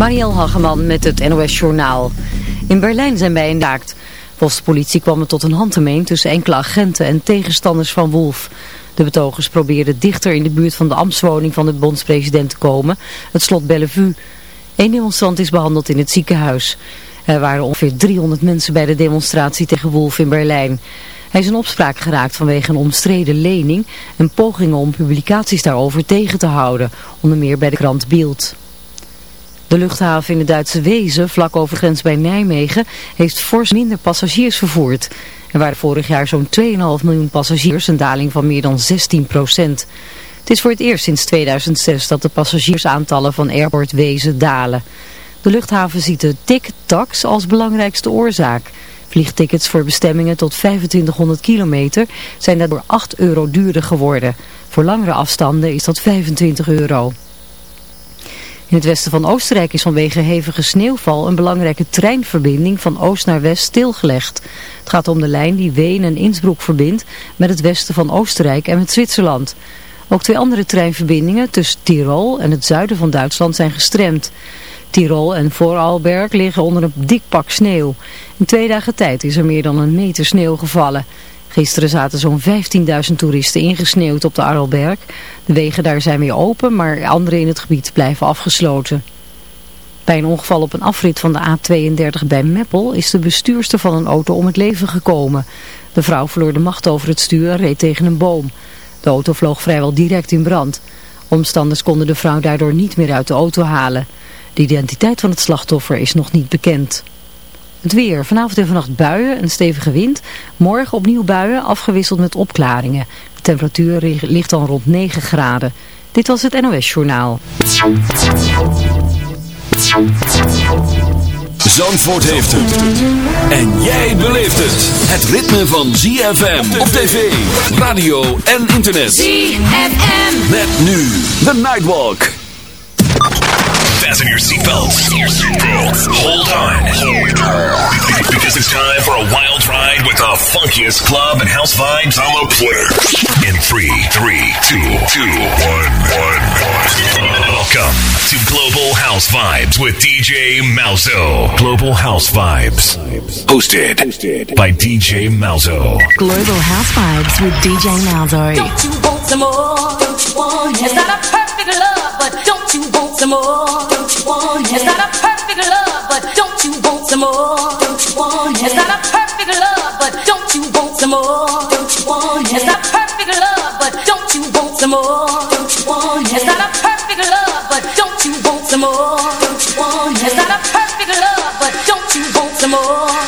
Marielle Hageman met het NOS Journaal. In Berlijn zijn bijendaakt. Volgens de politie kwam het tot een handgemeen tussen enkele agenten en tegenstanders van Wolf. De betogers probeerden dichter in de buurt van de ambtswoning van de bondspresident te komen, het slot Bellevue. Eén demonstrant is behandeld in het ziekenhuis. Er waren ongeveer 300 mensen bij de demonstratie tegen Wolf in Berlijn. Hij is in opspraak geraakt vanwege een omstreden lening en pogingen om publicaties daarover tegen te houden, onder meer bij de krant Bild. De luchthaven in de Duitse Wezen, vlak over grens bij Nijmegen, heeft fors minder passagiers vervoerd. Er waren vorig jaar zo'n 2,5 miljoen passagiers, een daling van meer dan 16 procent. Het is voor het eerst sinds 2006 dat de passagiersaantallen van Airport Wezen dalen. De luchthaven ziet de ticketax als belangrijkste oorzaak. Vliegtickets voor bestemmingen tot 2500 kilometer zijn daardoor 8 euro duurder geworden. Voor langere afstanden is dat 25 euro. In het westen van Oostenrijk is vanwege hevige sneeuwval een belangrijke treinverbinding van oost naar west stilgelegd. Het gaat om de lijn die Ween en Innsbruck verbindt met het westen van Oostenrijk en met Zwitserland. Ook twee andere treinverbindingen tussen Tirol en het zuiden van Duitsland zijn gestremd. Tirol en Vooralberg liggen onder een dik pak sneeuw. In twee dagen tijd is er meer dan een meter sneeuw gevallen. Gisteren zaten zo'n 15.000 toeristen ingesneeuwd op de Arlberg. De wegen daar zijn weer open, maar andere in het gebied blijven afgesloten. Bij een ongeval op een afrit van de A32 bij Meppel is de bestuurster van een auto om het leven gekomen. De vrouw verloor de macht over het stuur en reed tegen een boom. De auto vloog vrijwel direct in brand. Omstanders konden de vrouw daardoor niet meer uit de auto halen. De identiteit van het slachtoffer is nog niet bekend. Het weer. Vanavond en vannacht buien, een stevige wind. Morgen opnieuw buien, afgewisseld met opklaringen. De temperatuur ligt dan rond 9 graden. Dit was het NOS Journaal. Zandvoort heeft het. En jij beleeft het. Het ritme van ZFM op tv, radio en internet. ZFM. Met nu The Nightwalk. Fasten your seatbelts. Hold on. Because it's time for a wild ride with the funkiest club and house vibes on the planet. In three, three, two, two, one, one, one. Welcome to Global House Vibes with DJ Malzo. Global House Vibes. Hosted, by DJ Malzo. Global House Vibes with DJ Malzo. Don't you want some more? Don't you want it? It's not a perfect love, but don't you want some more? Don't you want it? It's not a perfect love, but don't you want some more? Don't you want it? It's not a perfect love, but don't you want some more? Don't you want it? It's not perfect love, but don't you want some more? Don't you want it? It's not a perfect love, but don't you want some more? Don't you want it? It's not a perfect love, but don't you want some more?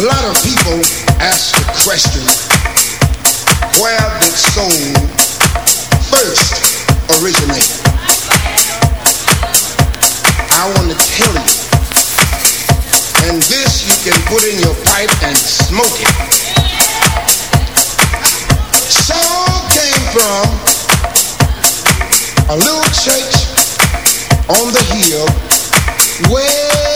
A lot of people ask the question, where did soul first originate? I want to tell you, and this you can put in your pipe and smoke it. Soul came from a little church on the hill way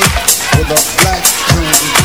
preacher with a black congregation.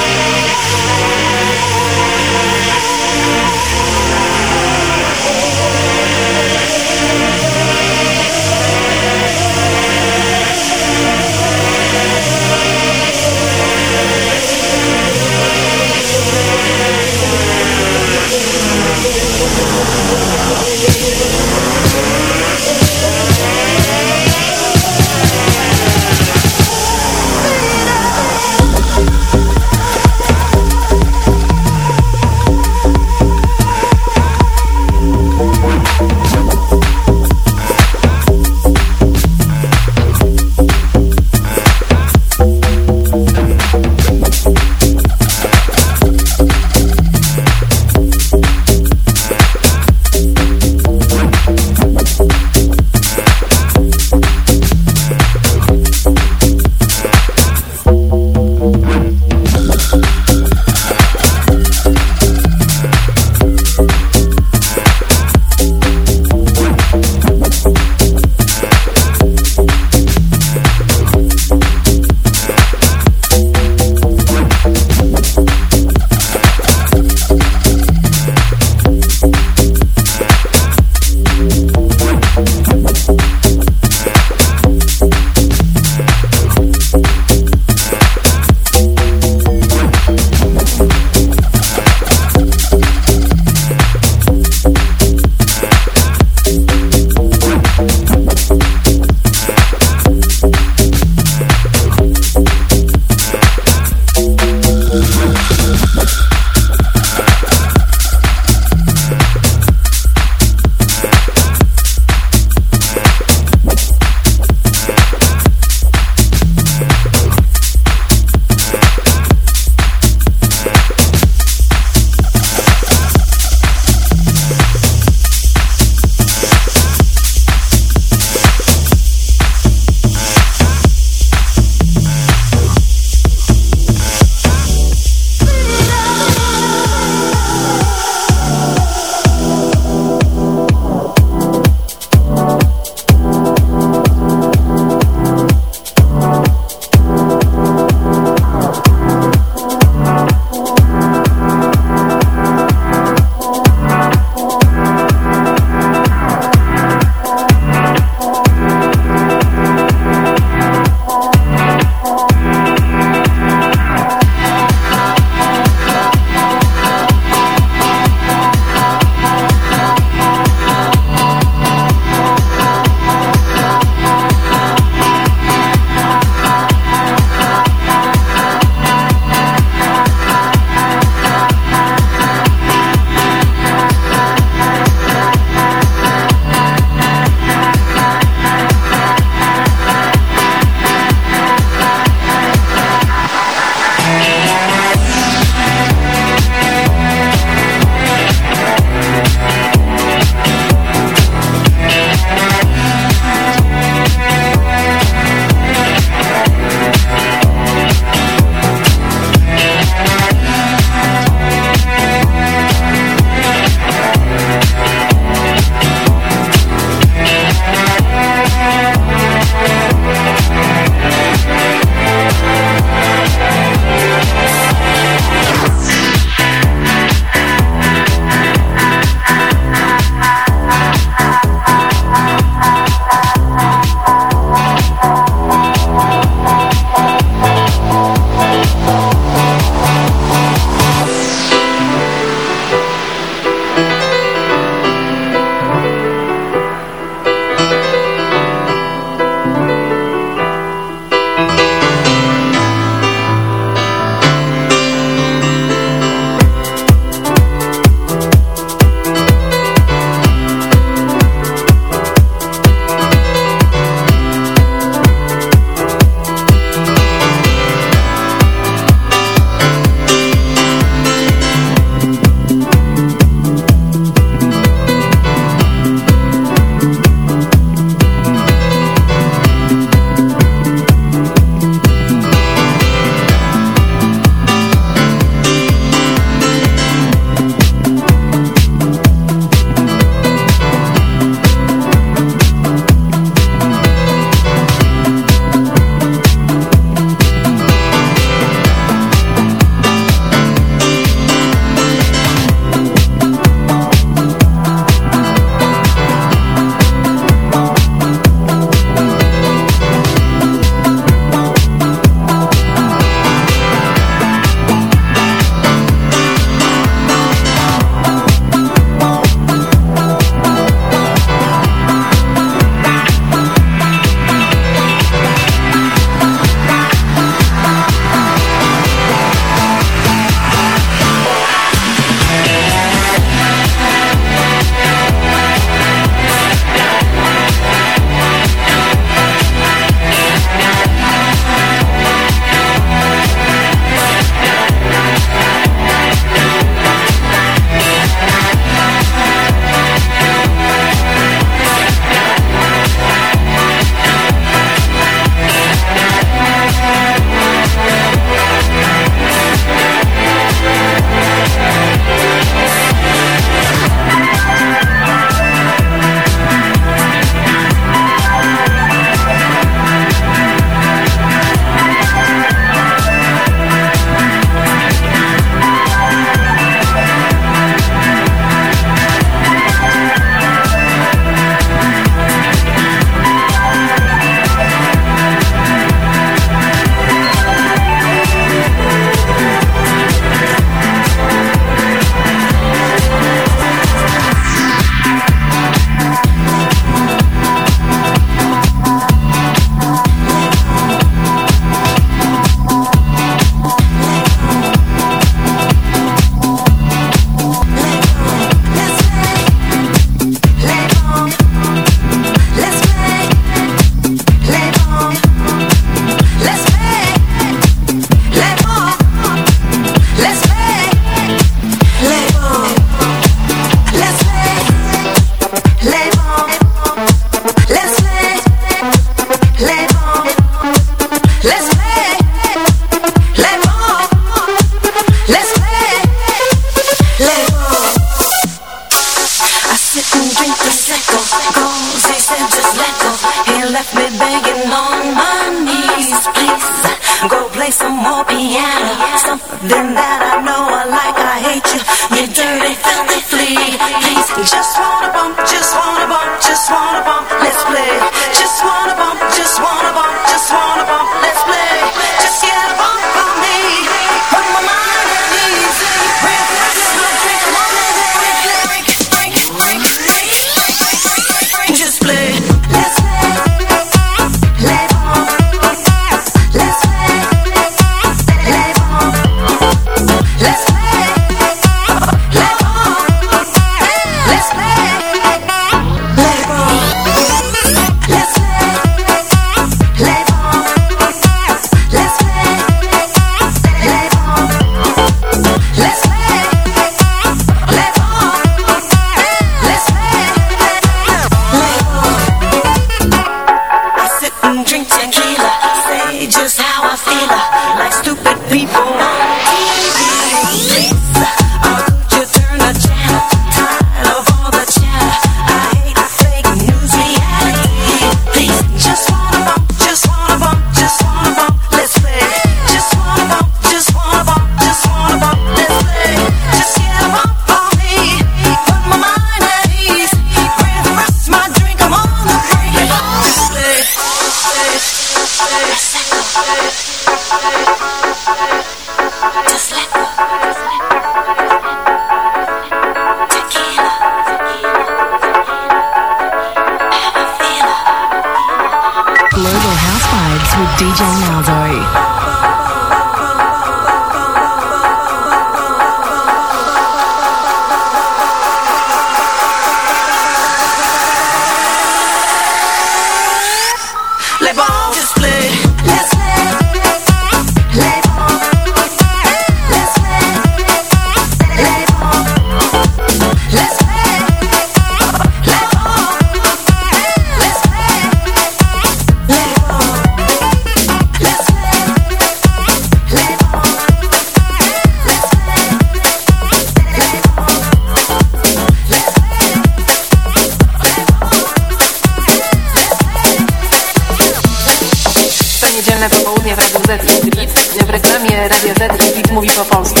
niedzielne popołudnie w Radiu Z Street, w reklamie Radia Z Street mówi po polsku.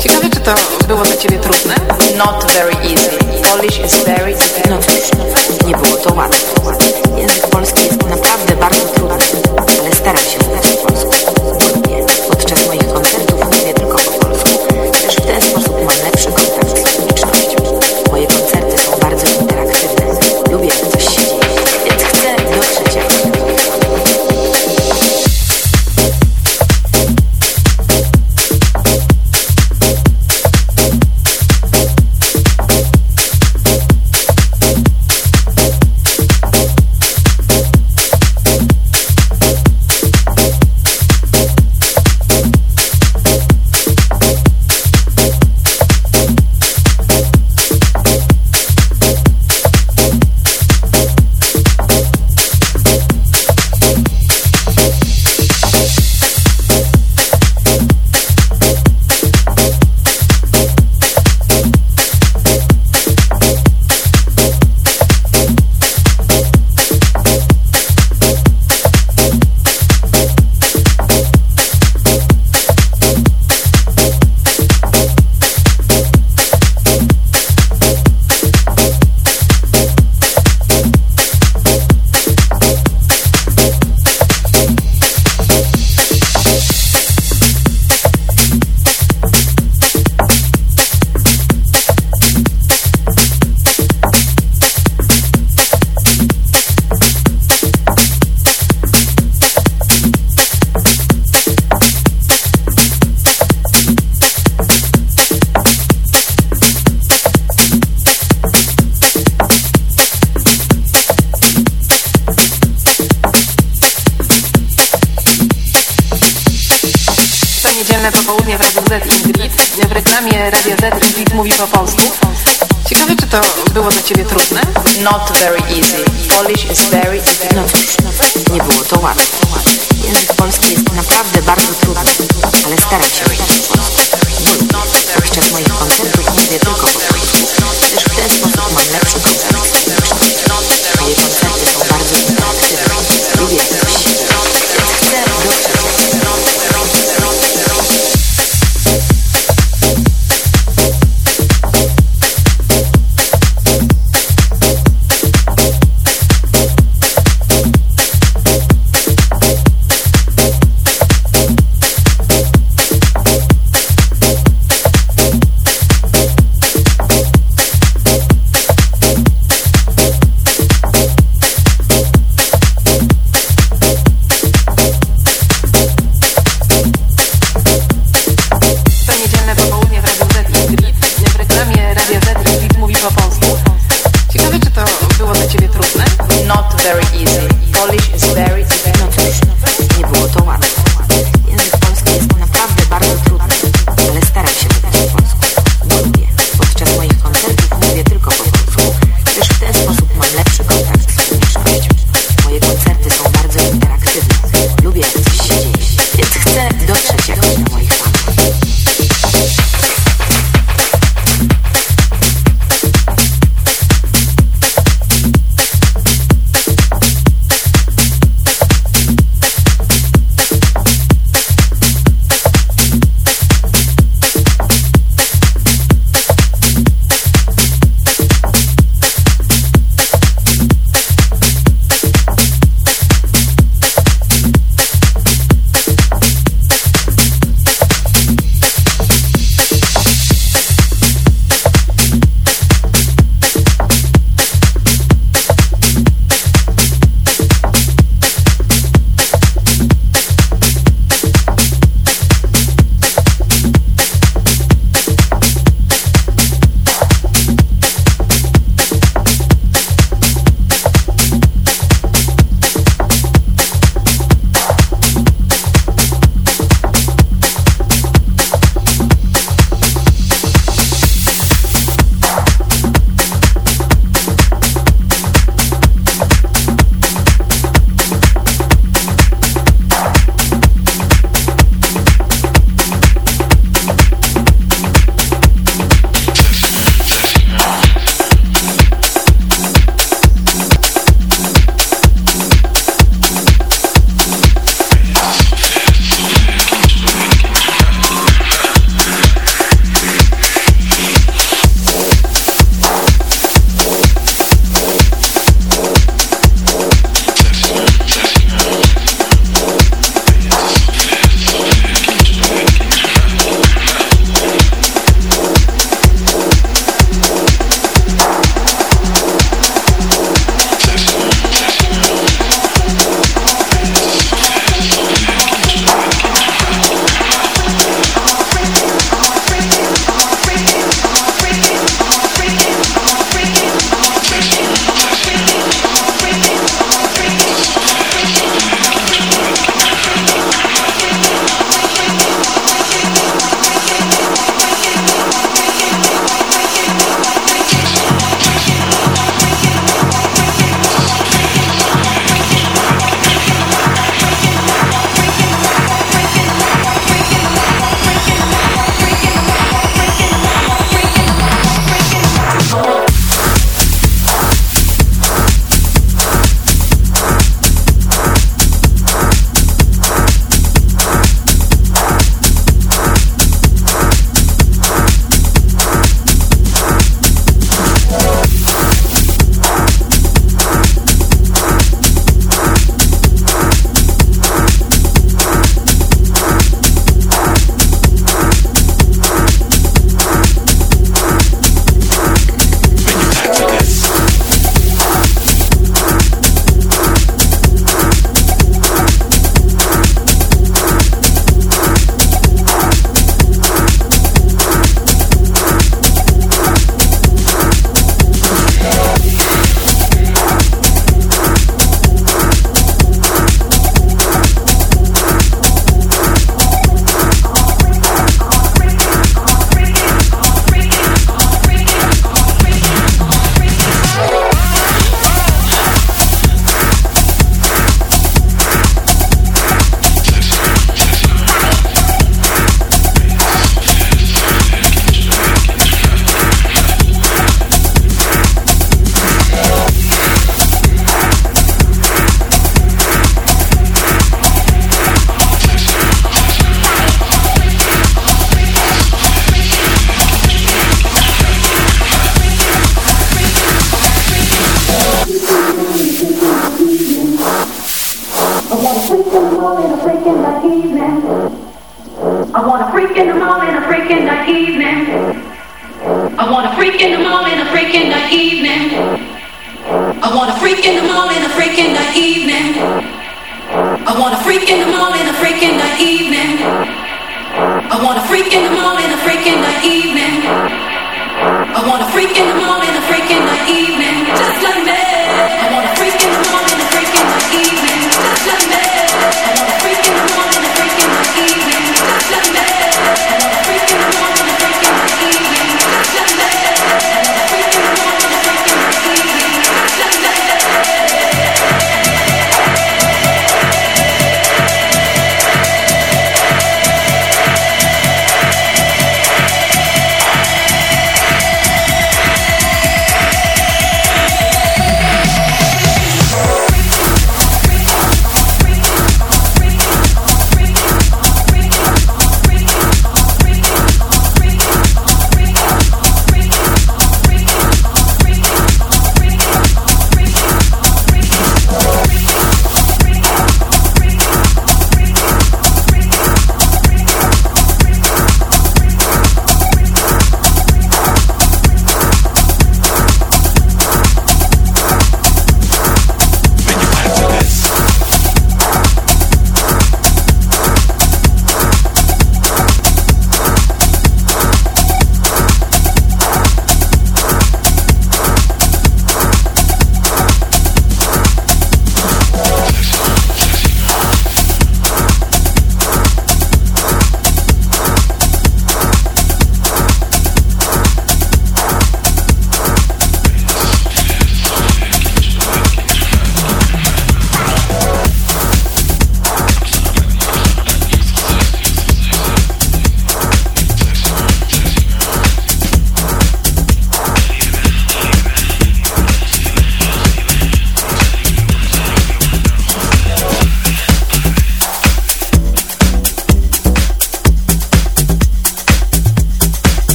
Ciekawe, czy to było dla Ciebie trudne? Not very easy. Polish is very, very... No cóż, no tak, nie było to łatwe. Język polski jest naprawdę bardzo trudny, ale staram się mówić. mówi po polsku. Ciekawe, czy to było dla Ciebie trudne? Not very easy. Polish is very easy. No cóż, no nie było to łatwe. Język polski jest naprawdę bardzo trudny, ale staraj się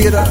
feira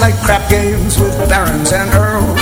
like crap games with barons and earls.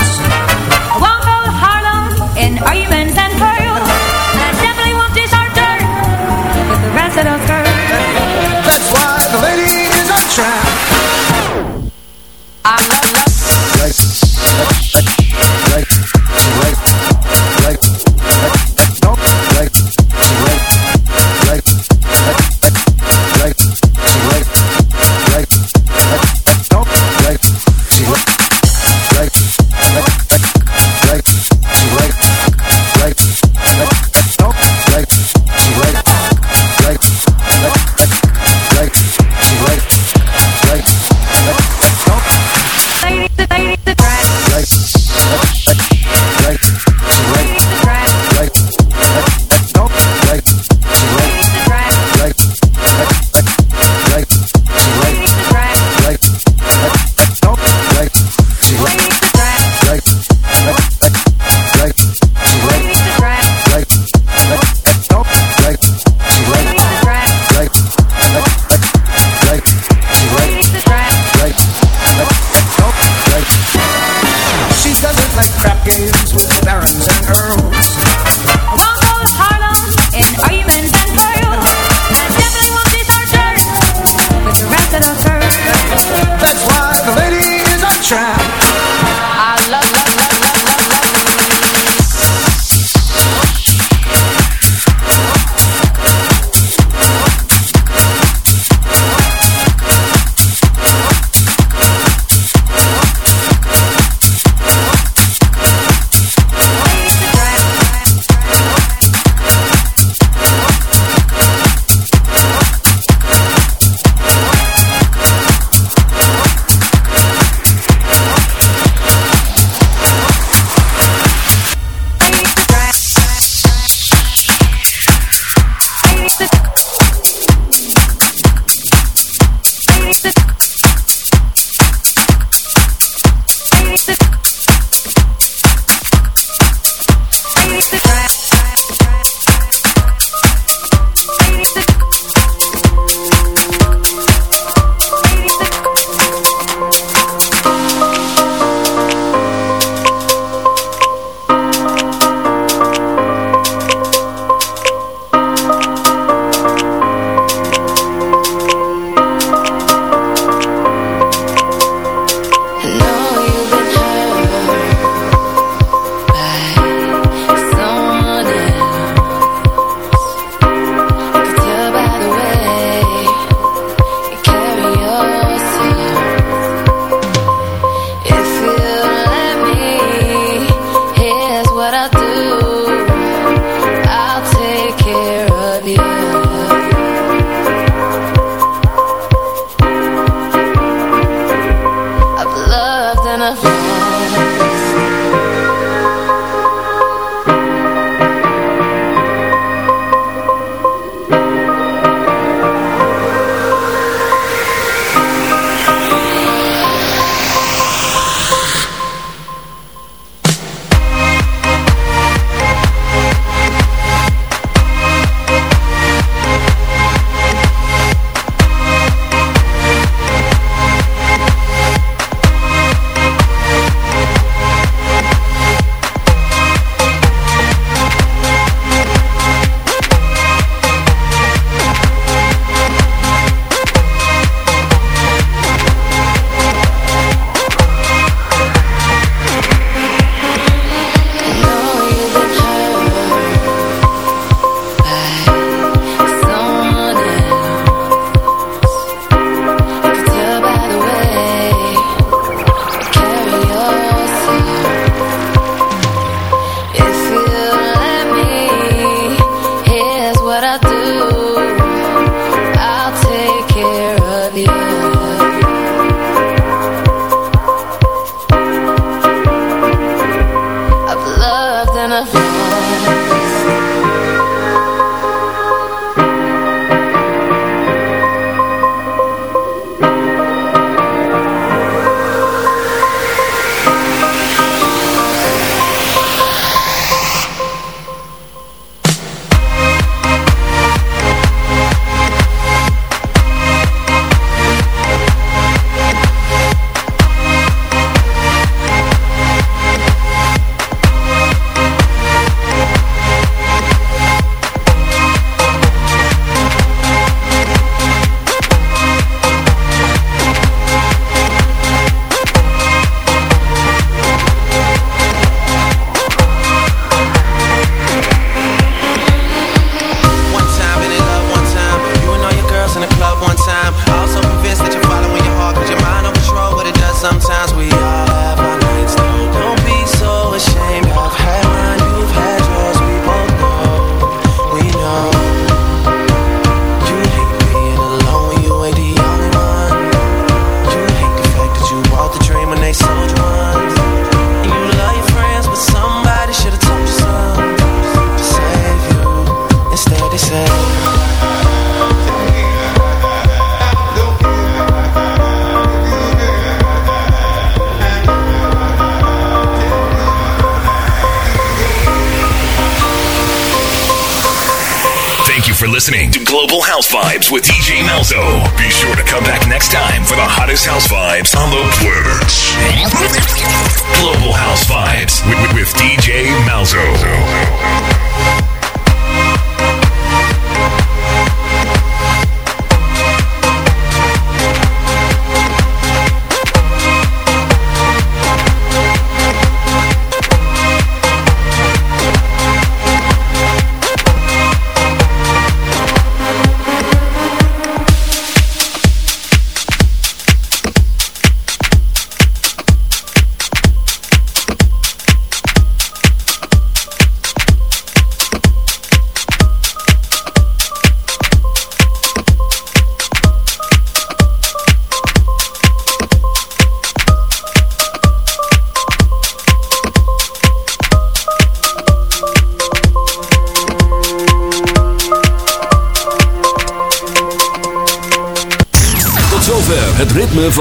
House vibes on the